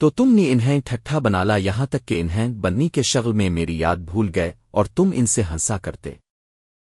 تو تم نے انہیں ٹھٹھا بنالا یہاں تک کہ انہیں بننی کے شغل میں میری یاد بھول گئے اور تم ان سے ہنسا کرتے۔